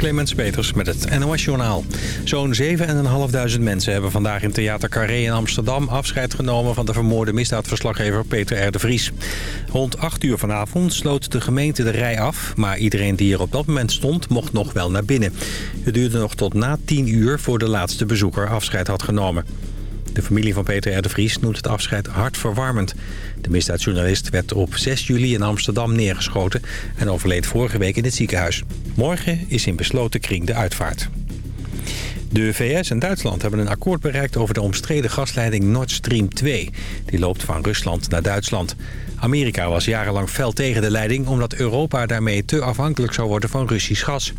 Clemens Peters met het NOS Journaal. Zo'n 7.500 mensen hebben vandaag in Theater Carré in Amsterdam... afscheid genomen van de vermoorde misdaadverslaggever Peter R. de Vries. Rond 8 uur vanavond sloot de gemeente de rij af... maar iedereen die er op dat moment stond mocht nog wel naar binnen. Het duurde nog tot na 10 uur voor de laatste bezoeker afscheid had genomen. De familie van Peter R. de Vries noemt het afscheid hartverwarmend. De misdaadjournalist werd op 6 juli in Amsterdam neergeschoten... en overleed vorige week in het ziekenhuis. Morgen is in besloten kring de uitvaart. De VS en Duitsland hebben een akkoord bereikt over de omstreden gasleiding Nord Stream 2. Die loopt van Rusland naar Duitsland. Amerika was jarenlang fel tegen de leiding... omdat Europa daarmee te afhankelijk zou worden van Russisch gas.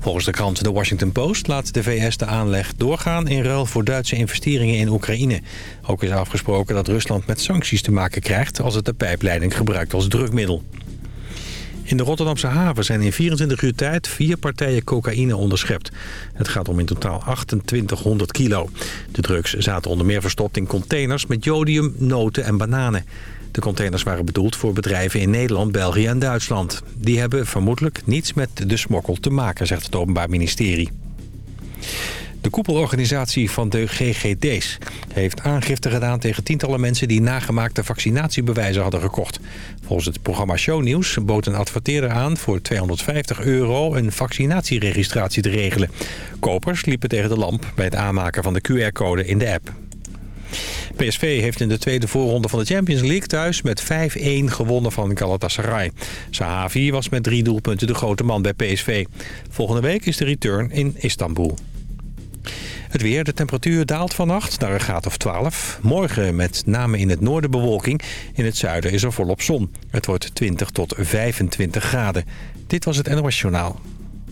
Volgens de krant The Washington Post laat de VS de aanleg doorgaan... in ruil voor Duitse investeringen in Oekraïne. Ook is afgesproken dat Rusland met sancties te maken krijgt... als het de pijpleiding gebruikt als drukmiddel. In de Rotterdamse haven zijn in 24 uur tijd vier partijen cocaïne onderschept. Het gaat om in totaal 2800 kilo. De drugs zaten onder meer verstopt in containers met jodium, noten en bananen. De containers waren bedoeld voor bedrijven in Nederland, België en Duitsland. Die hebben vermoedelijk niets met de smokkel te maken, zegt het Openbaar Ministerie. De koepelorganisatie van de GGD's heeft aangifte gedaan tegen tientallen mensen die nagemaakte vaccinatiebewijzen hadden gekocht. Volgens het programma Shownieuws bood een adverteerder aan voor 250 euro een vaccinatieregistratie te regelen. Kopers liepen tegen de lamp bij het aanmaken van de QR-code in de app. PSV heeft in de tweede voorronde van de Champions League thuis met 5-1 gewonnen van Galatasaray. Sahavi was met drie doelpunten de grote man bij PSV. Volgende week is de return in Istanbul. Het weer, de temperatuur daalt vannacht naar een graad of 12. Morgen met name in het noorden bewolking. In het zuiden is er volop zon. Het wordt 20 tot 25 graden. Dit was het NOS Journaal.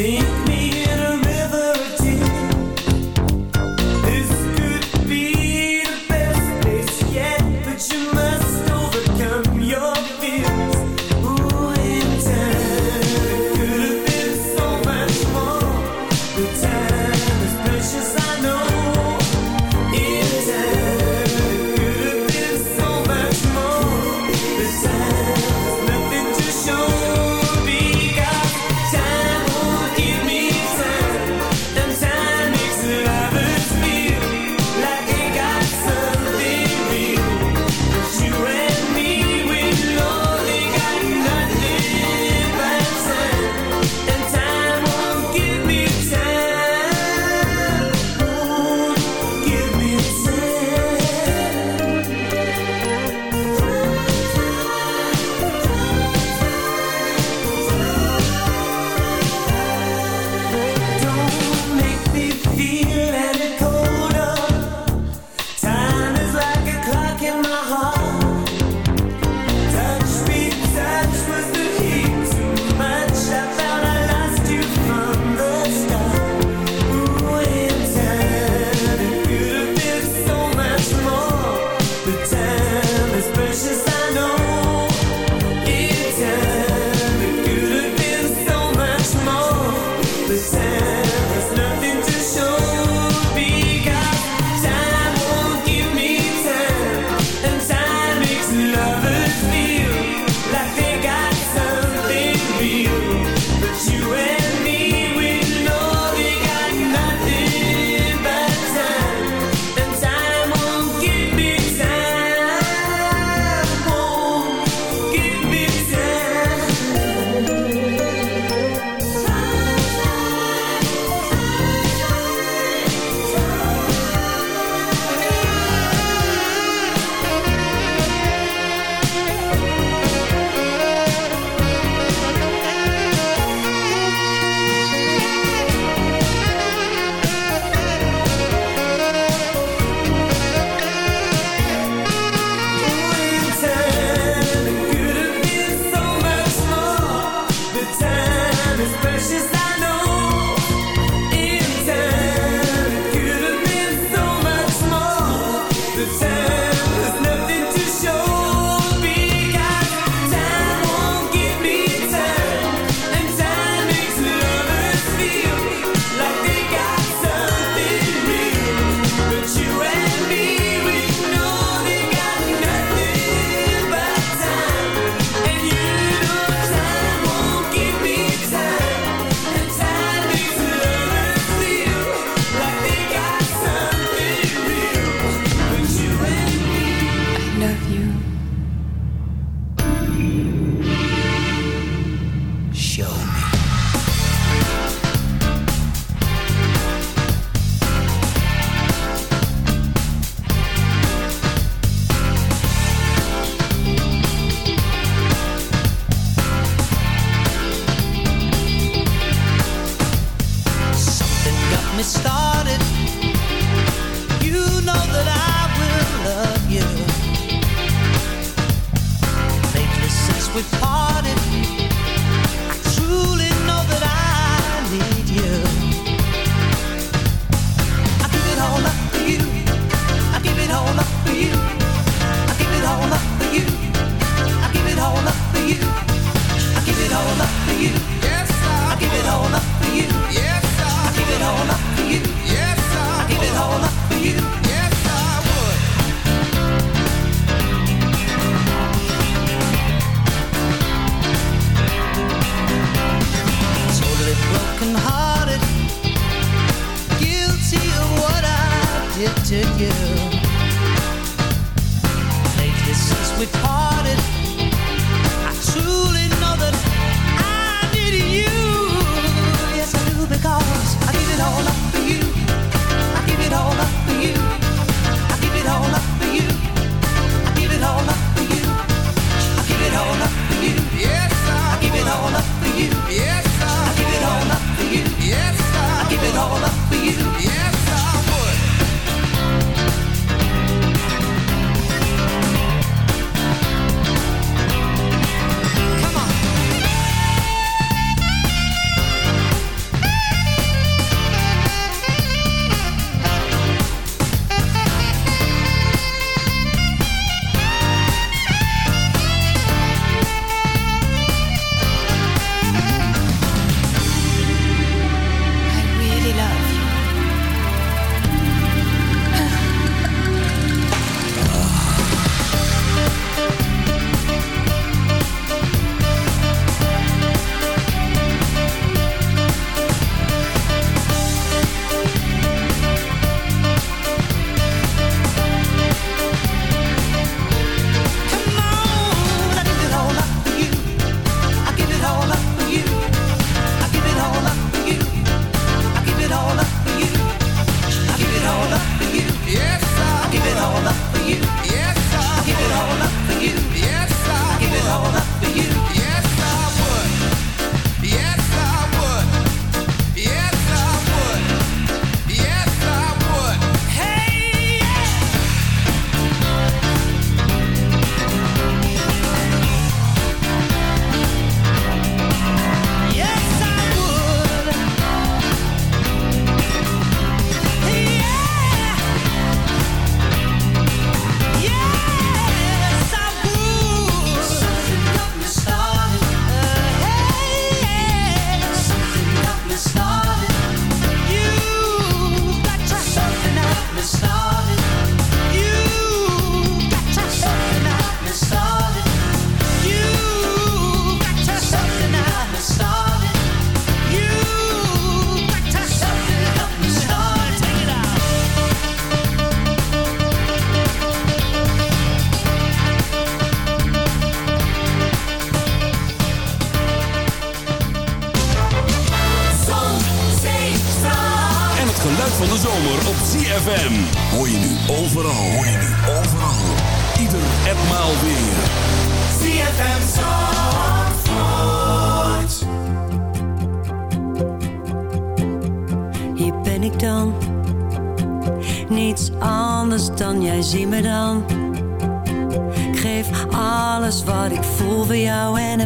see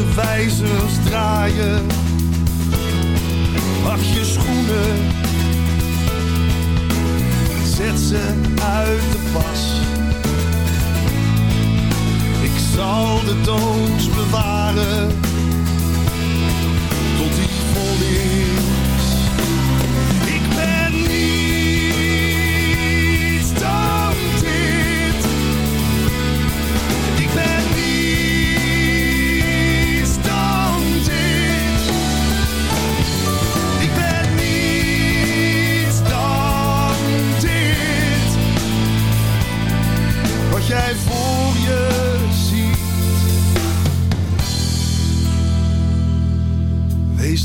De wijzers draaien. Wacht je schoenen, zet ze uit de pas. Ik zal de doos bewaren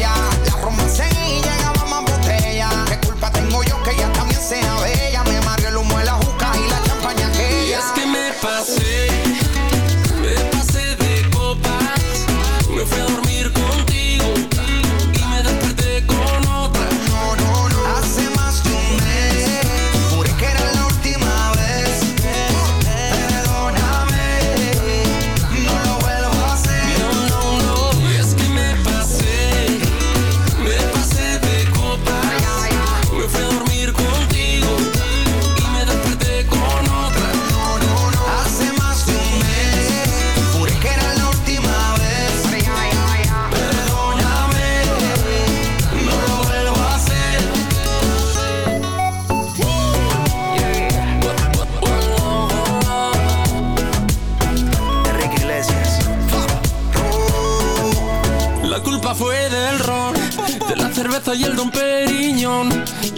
bella. La romance y llegaba más botella. ¿Qué culpa tengo yo que ella también sea bella?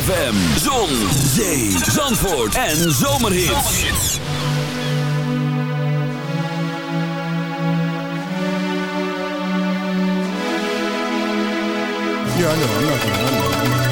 ZFM, Zon, Zee, Zandvoort en Zomerhits. Ja, no, I'm not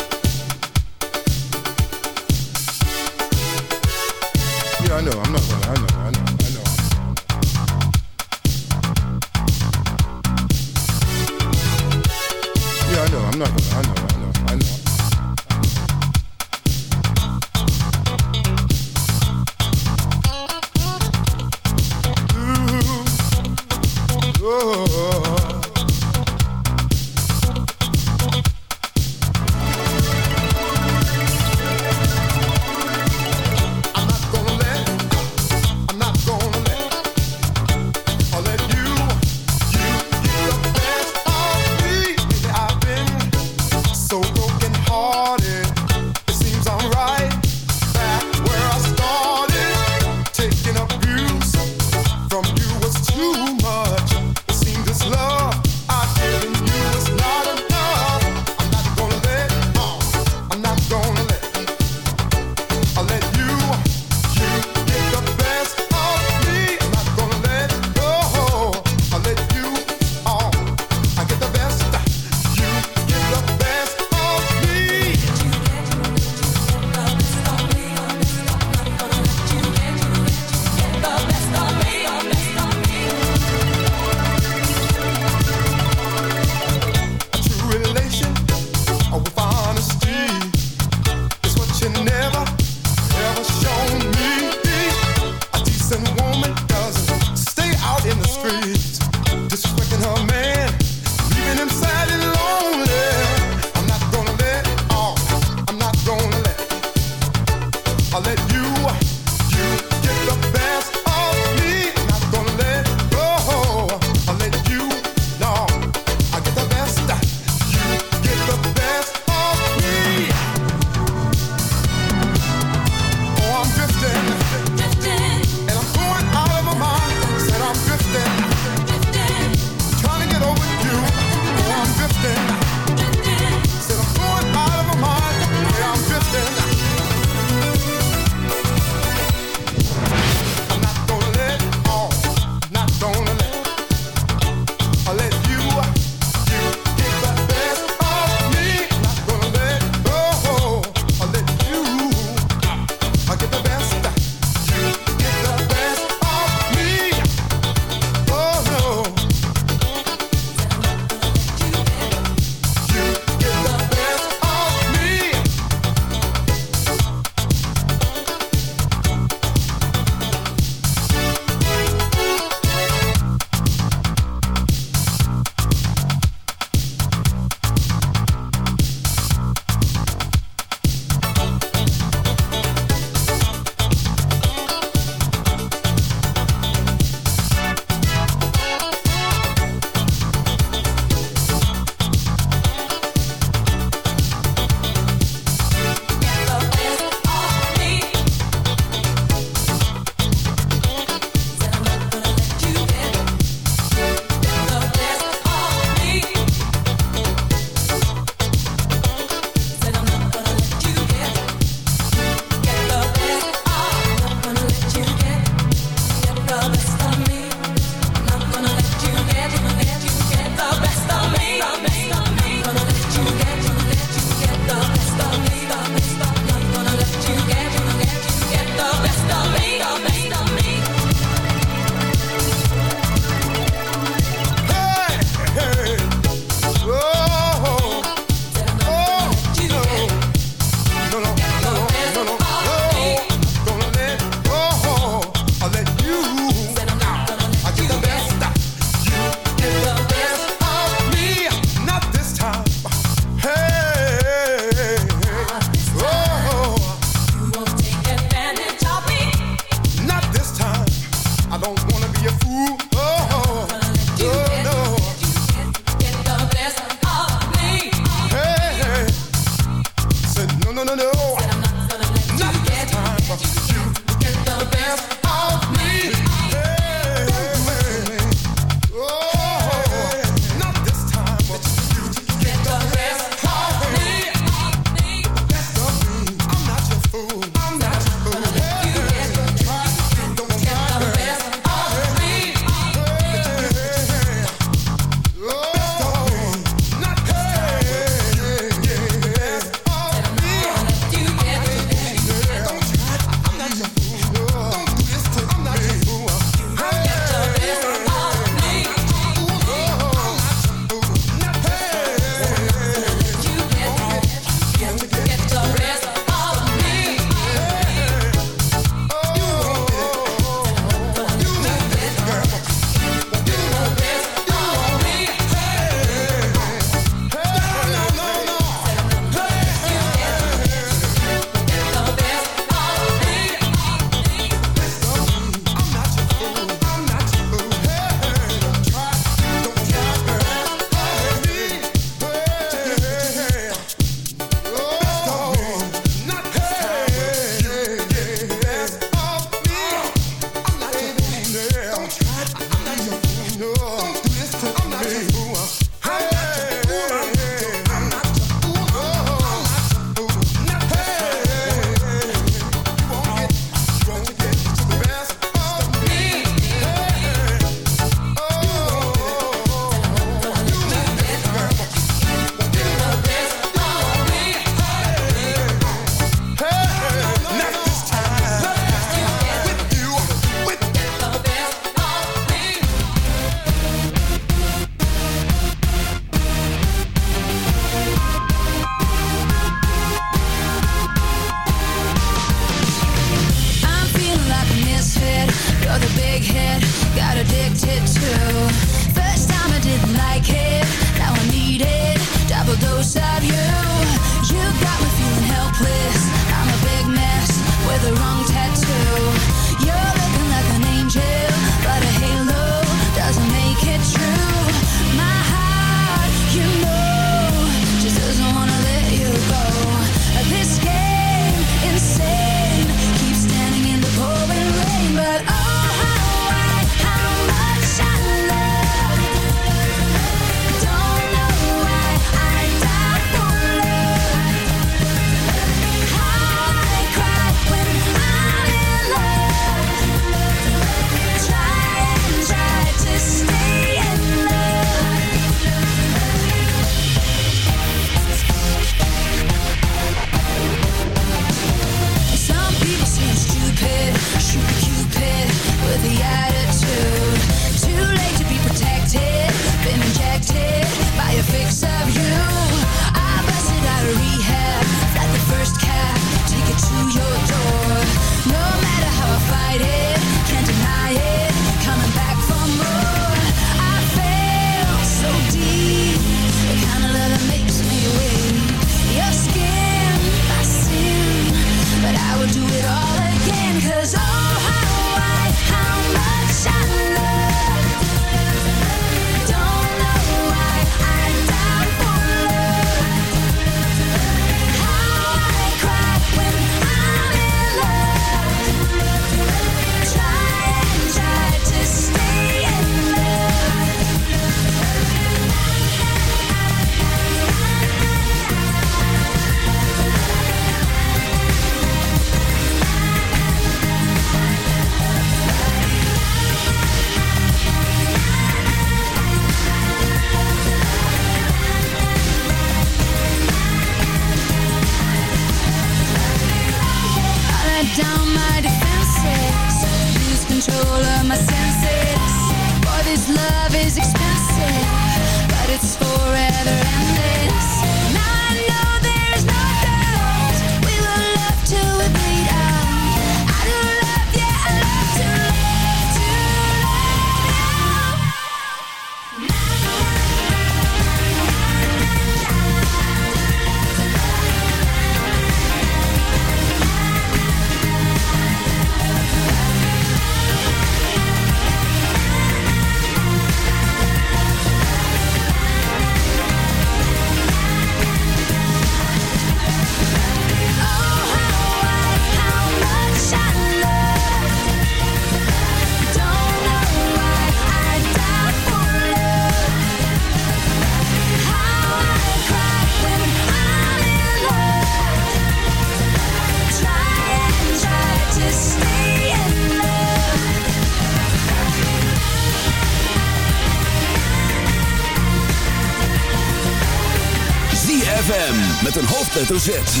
hoofdletter Z.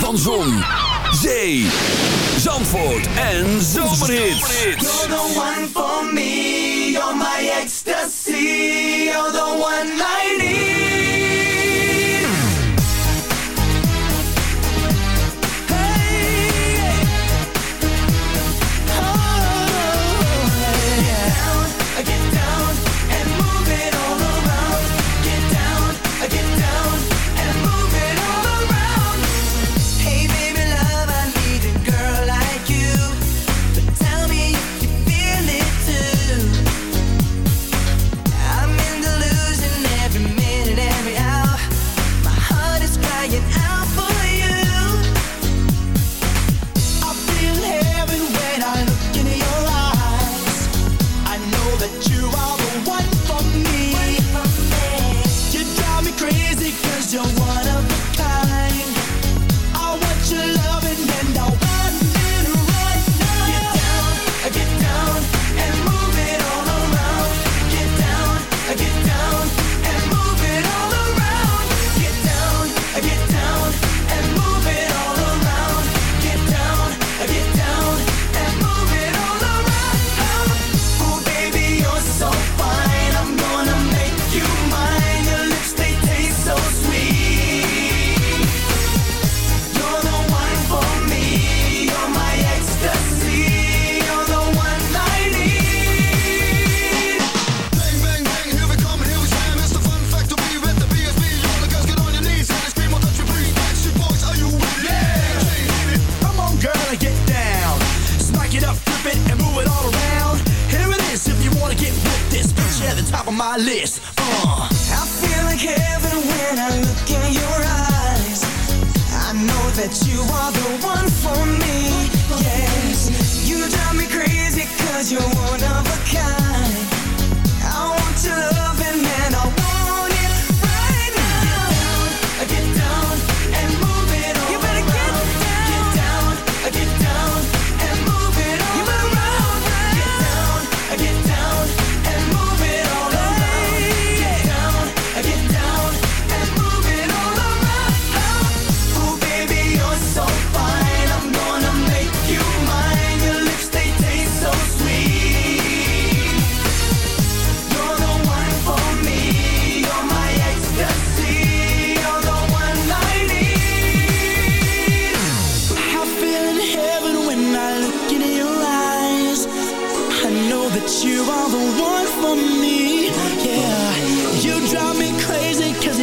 Van Zon, Zee, Zandvoort en Zomerhits. You're the one for me.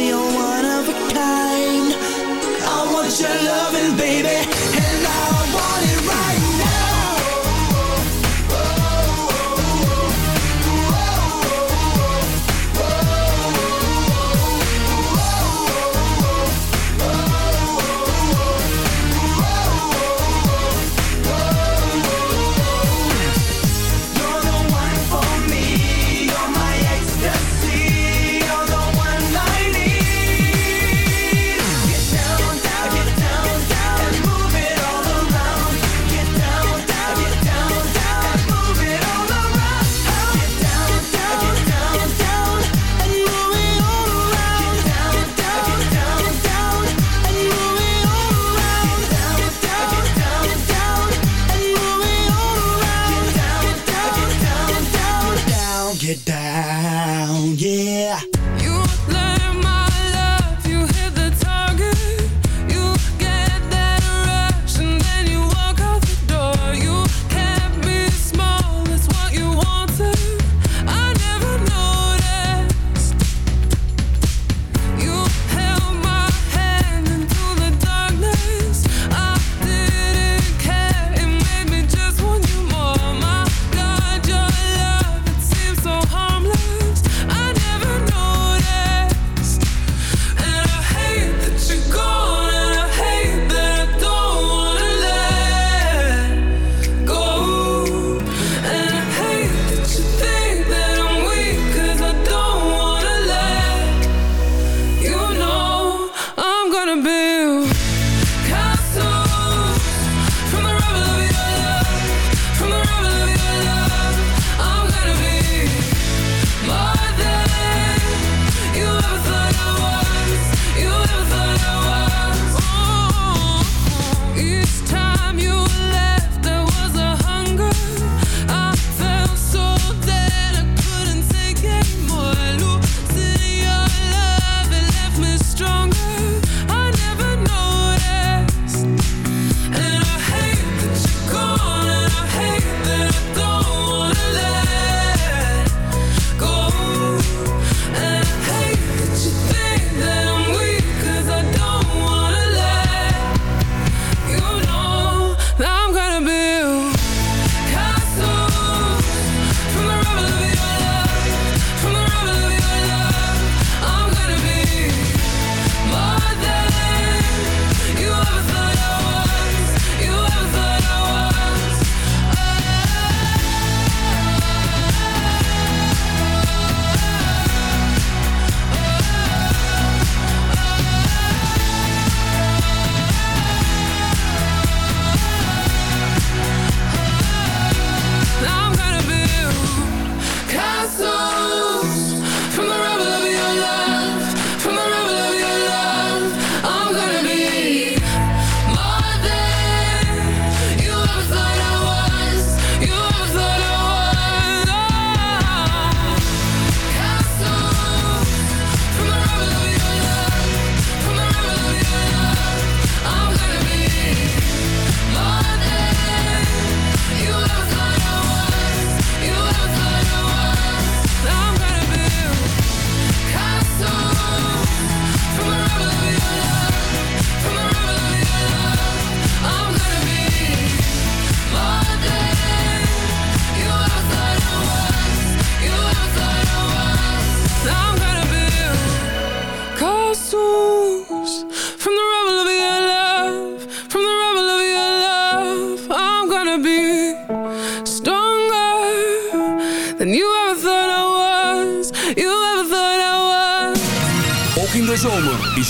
you're one of a kind. I want your loving, baby.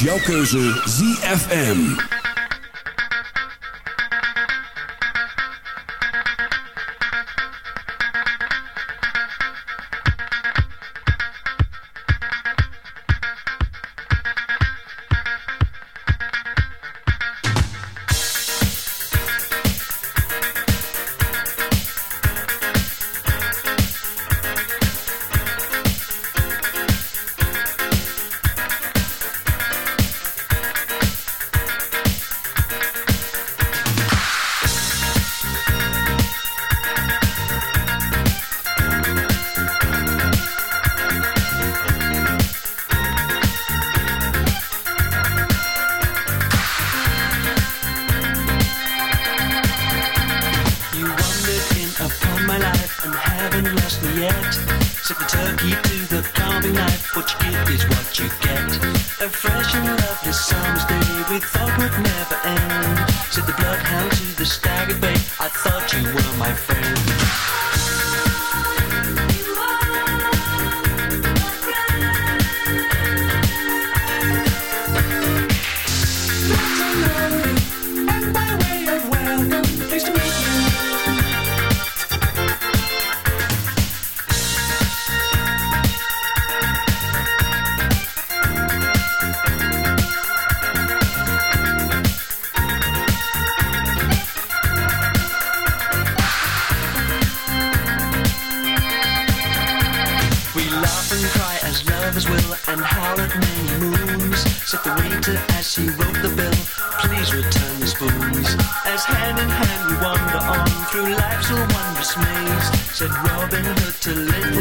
Jouw keuze ZFM. Said Robin Hood to Little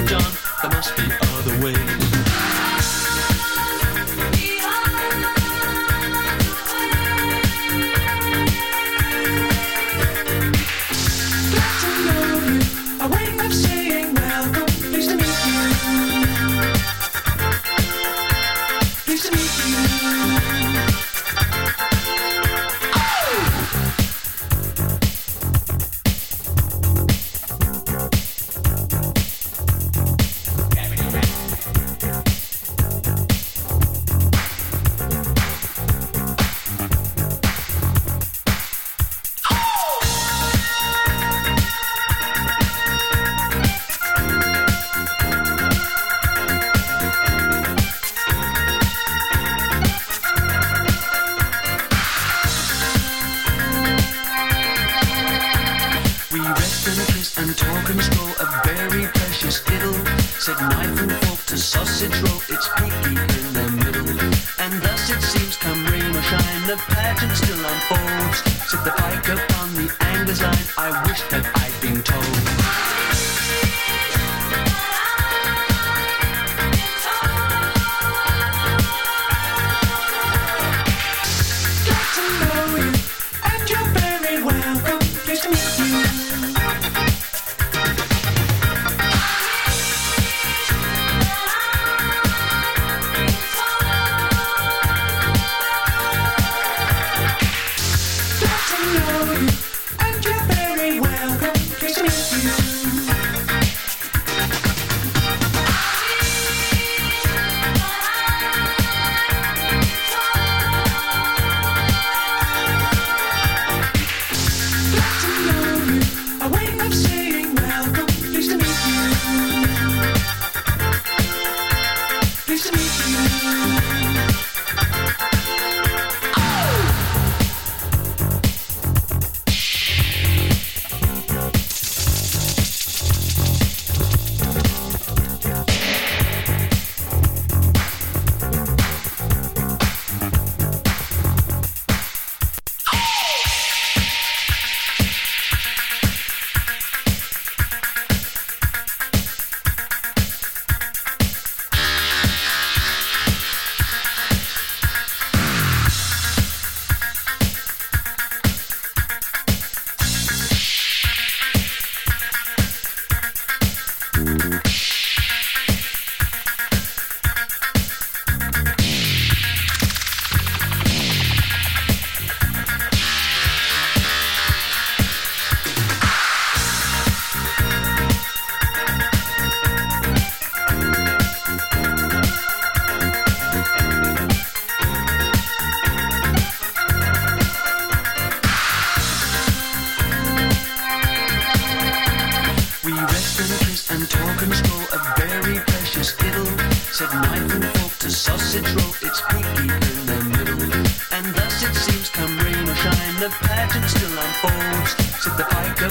and torn stroll a very precious fiddle. Said knife and fork to sausage roll, it's pinky in the middle. And thus it seems, come rain or shine, the pageant still unfolds. Said the piker